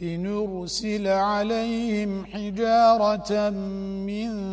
لنرسل عليهم حجارة من